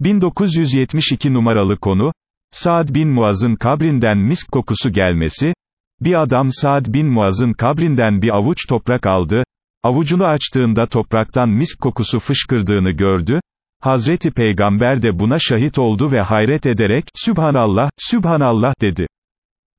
1972 numaralı konu, Saad bin Muaz'ın kabrinden misk kokusu gelmesi, bir adam Saad bin Muaz'ın kabrinden bir avuç toprak aldı, avucunu açtığında topraktan misk kokusu fışkırdığını gördü, Hazreti Peygamber de buna şahit oldu ve hayret ederek, Sübhanallah, Sübhanallah dedi.